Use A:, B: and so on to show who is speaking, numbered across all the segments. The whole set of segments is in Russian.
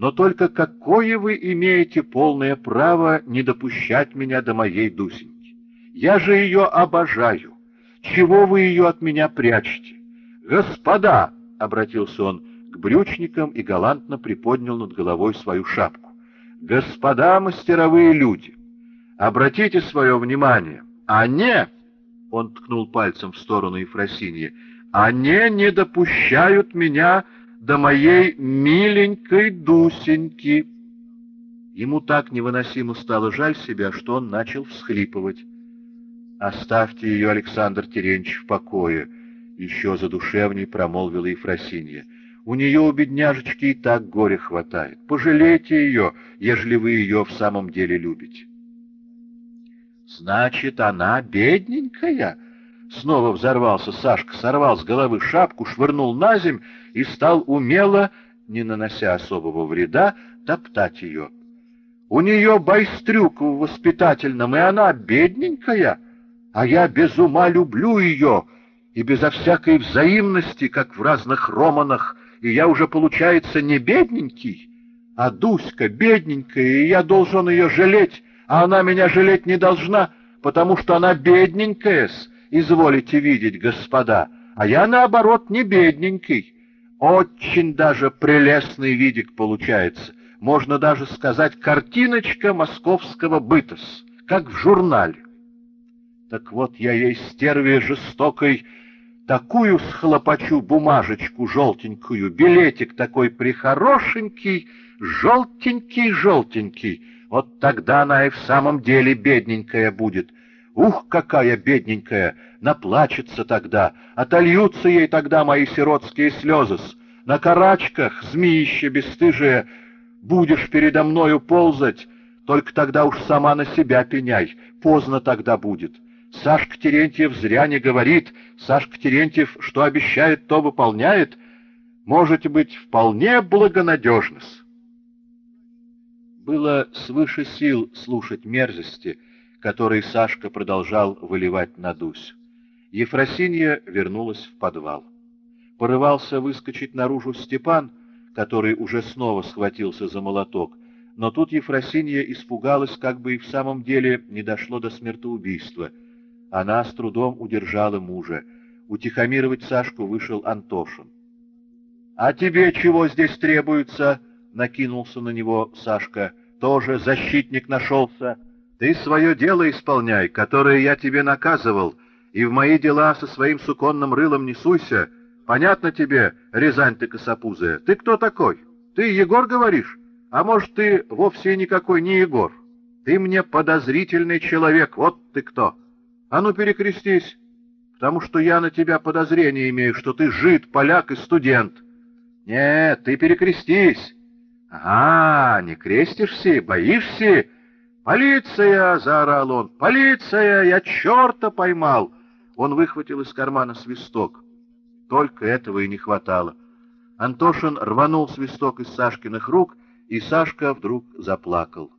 A: но только какое вы имеете полное право не допущать меня до моей Дусеньки? Я же ее обожаю. Чего вы ее от меня прячете? Господа, — обратился он к брючникам и галантно приподнял над головой свою шапку. Господа мастеровые люди, обратите свое внимание, они, — он ткнул пальцем в сторону Ефросиньи, — они не допущают меня до моей миленькой Дусеньки. Ему так невыносимо стало жаль себя, что он начал всхлипывать. «Оставьте ее, Александр Терентьевич, в покое», — еще задушевней промолвила Ефросинья. «У нее у бедняжечки и так горе хватает. Пожалейте ее, ежели вы ее в самом деле любите». «Значит, она бедненькая?» Снова взорвался Сашка, сорвал с головы шапку, швырнул на земь и стал умело, не нанося особого вреда, топтать ее. У нее байстрюк в воспитательном, и она бедненькая, а я без ума люблю ее, и безо всякой взаимности, как в разных романах, и я уже, получается, не бедненький, а Дуська бедненькая, и я должен ее жалеть, а она меня жалеть не должна, потому что она бедненькая-с, изволите видеть, господа, а я, наоборот, не бедненький. Очень даже прелестный видик получается. Можно даже сказать, картиночка московского бытос, как в журнале. Так вот я ей стерве жестокой такую схлопочу бумажечку желтенькую, билетик такой прихорошенький, желтенький-желтенький. Вот тогда она и в самом деле бедненькая будет — Ух, какая бедненькая! Наплачется тогда, отольются ей тогда мои сиротские слезы. На карачках, змеище бесстыжие, будешь передо мною ползать, только тогда уж сама на себя пеняй, поздно тогда будет. Сашка Терентьев зря не говорит, Сашка Терентьев что обещает, то выполняет. Можете быть вполне благонадежны. Было свыше сил слушать мерзости — который Сашка продолжал выливать на Дусю. Ефросинья вернулась в подвал. Порывался выскочить наружу Степан, который уже снова схватился за молоток, но тут Ефросинья испугалась, как бы и в самом деле не дошло до смертоубийства. Она с трудом удержала мужа. Утихомировать Сашку вышел Антошин. — А тебе чего здесь требуется? — накинулся на него Сашка. — Тоже защитник нашелся. — ты свое дело исполняй, которое я тебе наказывал, и в мои дела со своим суконным рылом не суйся. Понятно тебе, Рязань ты косопузая? Ты кто такой? Ты Егор, говоришь? А может, ты вовсе никакой не Егор? Ты мне подозрительный человек, вот ты кто. А ну, перекрестись, потому что я на тебя подозрение имею, что ты жид, поляк и студент. Нет, ты перекрестись. А, не крестишься, боишься? «Полиция!» — заорал он. «Полиция! Я черта поймал!» Он выхватил из кармана свисток. Только этого и не хватало. Антошин рванул свисток из Сашкиных рук, и Сашка вдруг заплакал.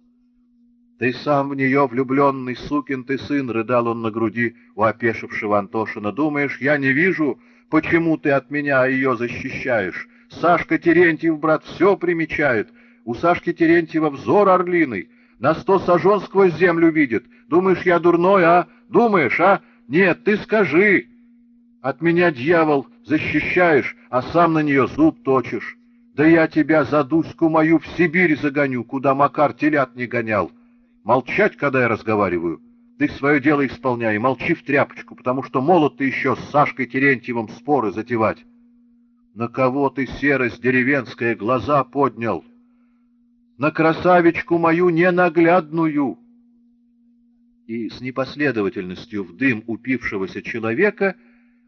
A: «Ты сам в нее влюбленный сукин ты сын!» — рыдал он на груди у опешившего Антошина. «Думаешь, я не вижу, почему ты от меня ее защищаешь? Сашка Терентьев, брат, все примечает. У Сашки Терентьева взор орлиный» на сто сажен сквозь землю видит. Думаешь, я дурной, а? Думаешь, а? Нет, ты скажи. От меня, дьявол, защищаешь, а сам на нее зуб точишь. Да я тебя за Дуську мою в Сибирь загоню, куда Макар телят не гонял. Молчать, когда я разговариваю. Ты свое дело исполняй, молчи в тряпочку, потому что молод ты еще с Сашкой Терентьевым споры затевать. На кого ты, серость деревенская, глаза поднял? На красавичку мою ненаглядную!» И с непоследовательностью в дым упившегося человека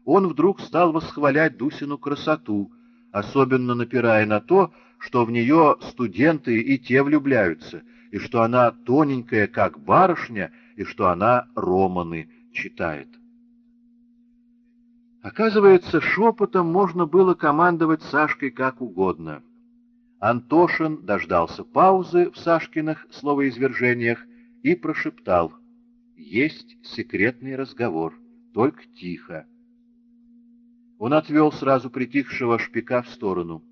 A: он вдруг стал восхвалять Дусину красоту, особенно напирая на то, что в нее студенты и те влюбляются, и что она тоненькая, как барышня, и что она романы читает. Оказывается, шепотом можно было командовать Сашкой как угодно — Антошин дождался паузы в Сашкиных словоизвержениях и прошептал. «Есть секретный разговор, только тихо». Он отвел сразу притихшего шпика в сторону.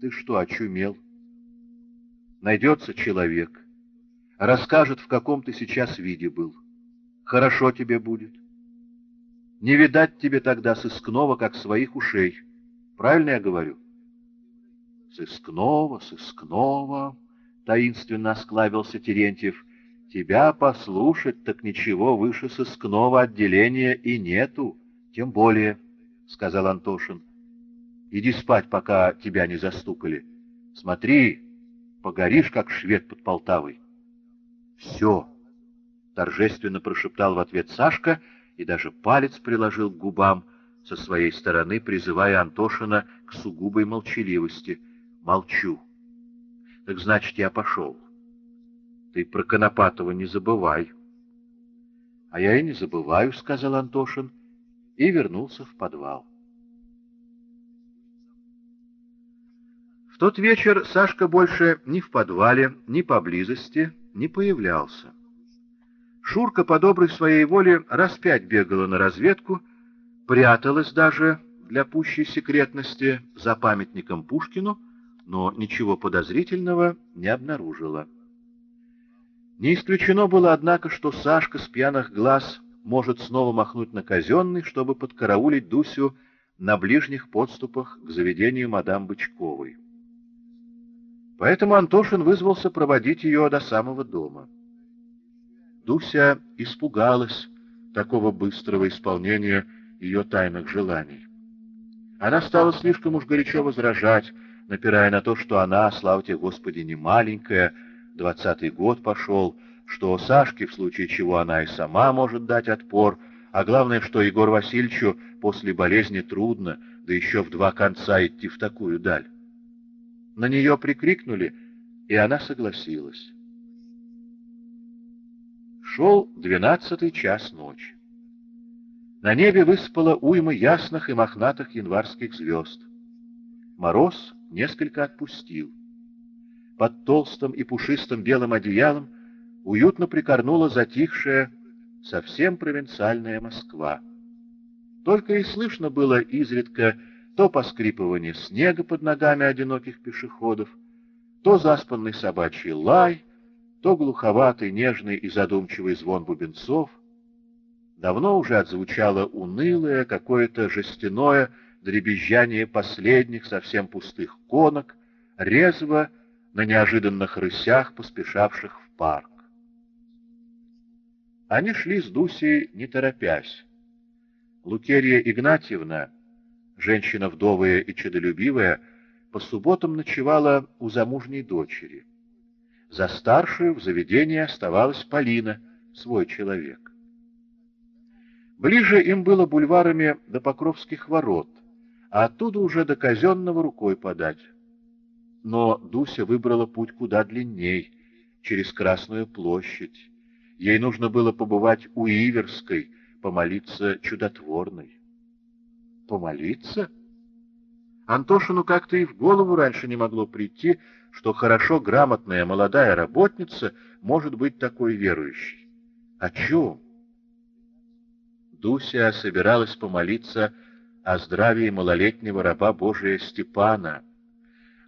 A: «Ты что, очумел? Найдется человек, расскажет, в каком ты сейчас виде был. Хорошо тебе будет. Не видать тебе тогда сыскного, как своих ушей. Правильно я говорю? Сыскного, сыскного, таинственно осклабился Терентьев. Тебя послушать, так ничего выше сыскного отделения и нету, тем более, — сказал Антошин. Иди спать, пока тебя не застукали. Смотри, погоришь, как швед под Полтавой. Все, — торжественно прошептал в ответ Сашка и даже палец приложил к губам, со своей стороны призывая Антошина к сугубой молчаливости. Молчу. Так значит, я пошел. Ты про Конопатова не забывай. — А я и не забываю, — сказал Антошин, и вернулся в подвал. В тот вечер Сашка больше ни в подвале, ни поблизости не появлялся. Шурка по доброй своей воле раз пять бегала на разведку, пряталась даже для пущей секретности за памятником Пушкину, но ничего подозрительного не обнаружила. Не исключено было, однако, что Сашка с пьяных глаз может снова махнуть на казенный, чтобы подкараулить Дусю на ближних подступах к заведению мадам Бычковой. Поэтому Антошин вызвался проводить ее до самого дома. Дуся испугалась такого быстрого исполнения ее тайных желаний. Она стала слишком уж горячо возражать, напирая на то, что она, слава тебе, Господи, не маленькая, двадцатый год пошел, что Сашке, в случае чего она и сама может дать отпор, а главное, что Егор Васильевичу после болезни трудно, да еще в два конца идти в такую даль. На нее прикрикнули, и она согласилась. Шел двенадцатый час ночи. На небе выспала уйма ясных и мохнатых январских звезд. Мороз несколько отпустил. Под толстым и пушистым белым одеялом уютно прикорнула затихшая, совсем провинциальная Москва. Только и слышно было изредка то поскрипывание снега под ногами одиноких пешеходов, то заспанный собачий лай, то глуховатый, нежный и задумчивый звон бубенцов. Давно уже отзвучало унылое, какое-то жестяное дребезжание последних, совсем пустых конок, резво на неожиданных рысях, поспешавших в парк. Они шли с Дусей, не торопясь. Лукерья Игнатьевна женщина вдовая и чудолюбивая, по субботам ночевала у замужней дочери. За старшую в заведении оставалась Полина, свой человек. Ближе им было бульварами до Покровских ворот, а оттуда уже до казенного рукой подать. Но Дуся выбрала путь куда длинней, через Красную площадь. Ей нужно было побывать у Иверской, помолиться чудотворной. Помолиться? Антошину как-то и в голову раньше не могло прийти, что хорошо грамотная молодая работница может быть такой верующей. О чем? Дуся собиралась помолиться о здравии малолетнего раба Божия Степана,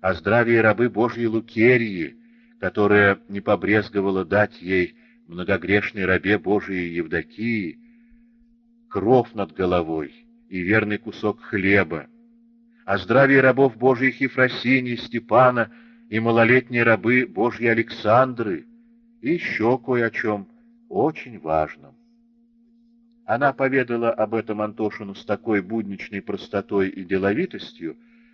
A: о здравии рабы Божьей Лукерии, которая не побрезговала дать ей, многогрешной рабе Божией Евдокии, кров над головой, и верный кусок хлеба, о здравии рабов Божьих Ефросинии, Степана и малолетней рабы Божьей Александры, и еще кое о чем очень важном. Она поведала об этом Антошину с такой будничной простотой и деловитостью,